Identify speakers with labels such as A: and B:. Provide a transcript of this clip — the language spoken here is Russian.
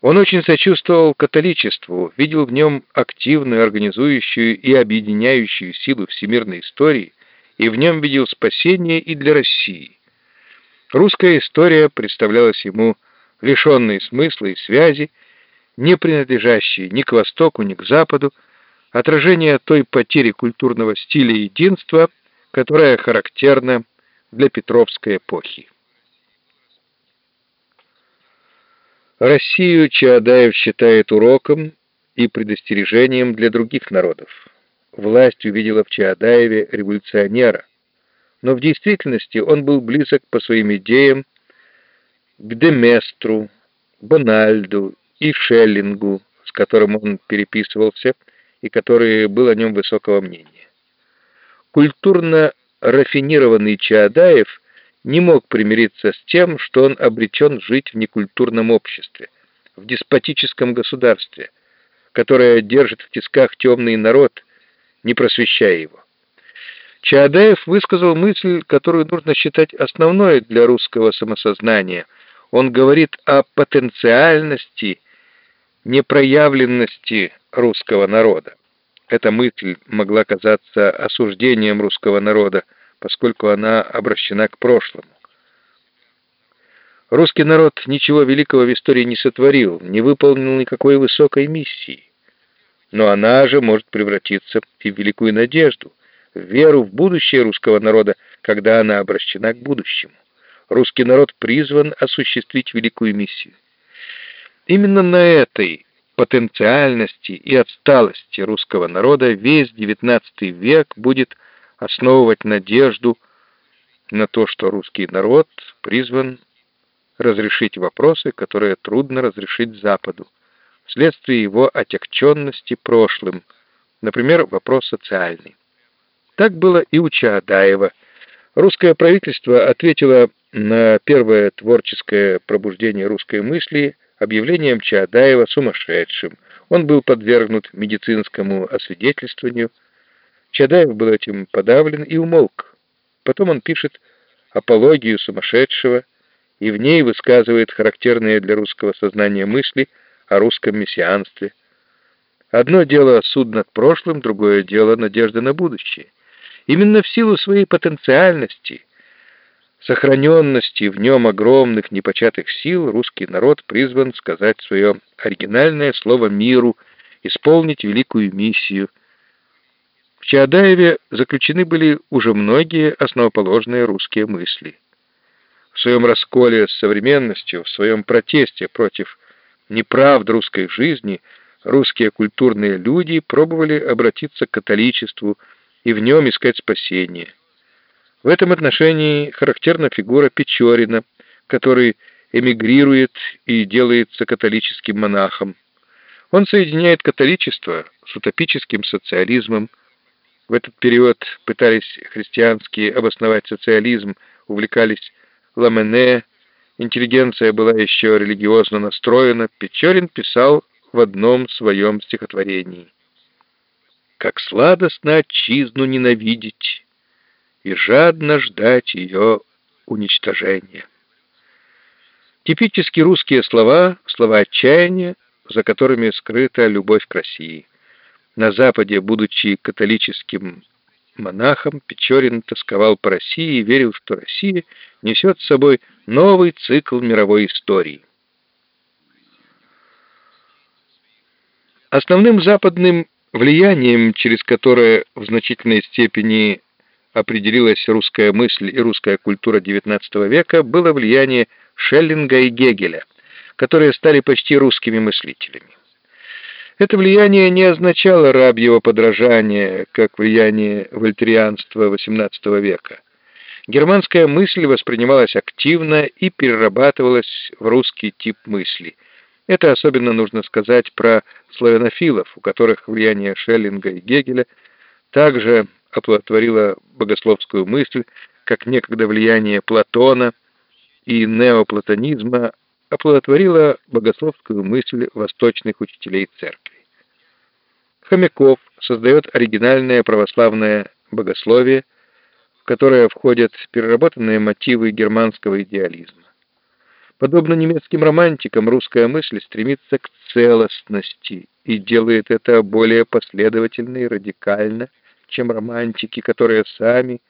A: Он очень сочувствовал католичеству, видел в нем активную, организующую и объединяющую силу всемирной истории, и в нем видел спасение и для России. Русская история представлялась ему лишенной смысла и связи, не принадлежащей ни к Востоку, ни к Западу, отражение той потери культурного стиля единства, которая характерна для Петровской эпохи. Россию Чаадаев считает уроком и предостережением для других народов. Власть увидела в Чаадаеве революционера, но в действительности он был близок по своим идеям к Деместру, Бональду и Шеллингу, с которым он переписывался и который был о нем высокого мнения. Культурно рафинированный Чаадаев не мог примириться с тем, что он обречен жить в некультурном обществе, в деспотическом государстве, которое держит в тисках темный народ, не просвещая его. Чаадаев высказал мысль, которую нужно считать основной для русского самосознания. Он говорит о потенциальности, непроявленности русского народа. Эта мысль могла казаться осуждением русского народа, поскольку она обращена к прошлому. Русский народ ничего великого в истории не сотворил, не выполнил никакой высокой миссии. Но она же может превратиться и в великую надежду, в веру в будущее русского народа, когда она обращена к будущему. Русский народ призван осуществить великую миссию. Именно на этой потенциальности и отсталости русского народа весь XIX век будет основывать надежду на то, что русский народ призван разрешить вопросы, которые трудно разрешить Западу, вследствие его отягченности прошлым, например, вопрос социальный. Так было и у Чаадаева. Русское правительство ответило на первое творческое пробуждение русской мысли объявлением Чаадаева сумасшедшим. Он был подвергнут медицинскому освидетельствованию, Чадаев был этим подавлен и умолк. Потом он пишет апологию сумасшедшего и в ней высказывает характерные для русского сознания мысли о русском мессианстве. Одно дело суд над прошлым, другое дело надежда на будущее. Именно в силу своей потенциальности, сохраненности в нем огромных непочатых сил, русский народ призван сказать свое оригинальное слово миру, исполнить великую миссию – Чаадаеве заключены были уже многие основоположные русские мысли. В своем расколе с современностью, в своем протесте против неправд русской жизни русские культурные люди пробовали обратиться к католичеству и в нем искать спасение. В этом отношении характерна фигура Печорина, который эмигрирует и делается католическим монахом. Он соединяет католичество с утопическим социализмом, в этот период пытались христианские обосновать социализм, увлекались Ламене, интеллигенция была еще религиозно настроена, Печорин писал в одном своем стихотворении. «Как сладостно отчизну ненавидеть и жадно ждать ее уничтожения». Типически русские слова, слова отчаяния, за которыми скрыта любовь к России. На Западе, будучи католическим монахом, Печорин тосковал по России и верил, что Россия несет с собой новый цикл мировой истории. Основным западным влиянием, через которое в значительной степени определилась русская мысль и русская культура XIX века, было влияние Шеллинга и Гегеля, которые стали почти русскими мыслителями. Это влияние не означало рабьего подражания, как влияние вольтерианства XVIII века. Германская мысль воспринималась активно и перерабатывалась в русский тип мысли. Это особенно нужно сказать про славянофилов, у которых влияние Шеллинга и Гегеля также оплодотворило богословскую мысль, как некогда влияние Платона и неоплатонизма оплодотворила богословскую мысль восточных учителей церкви. Хомяков создает оригинальное православное богословие, в которое входят переработанные мотивы германского идеализма. Подобно немецким романтикам, русская мысль стремится к целостности и делает это более последовательно и радикально, чем романтики, которые сами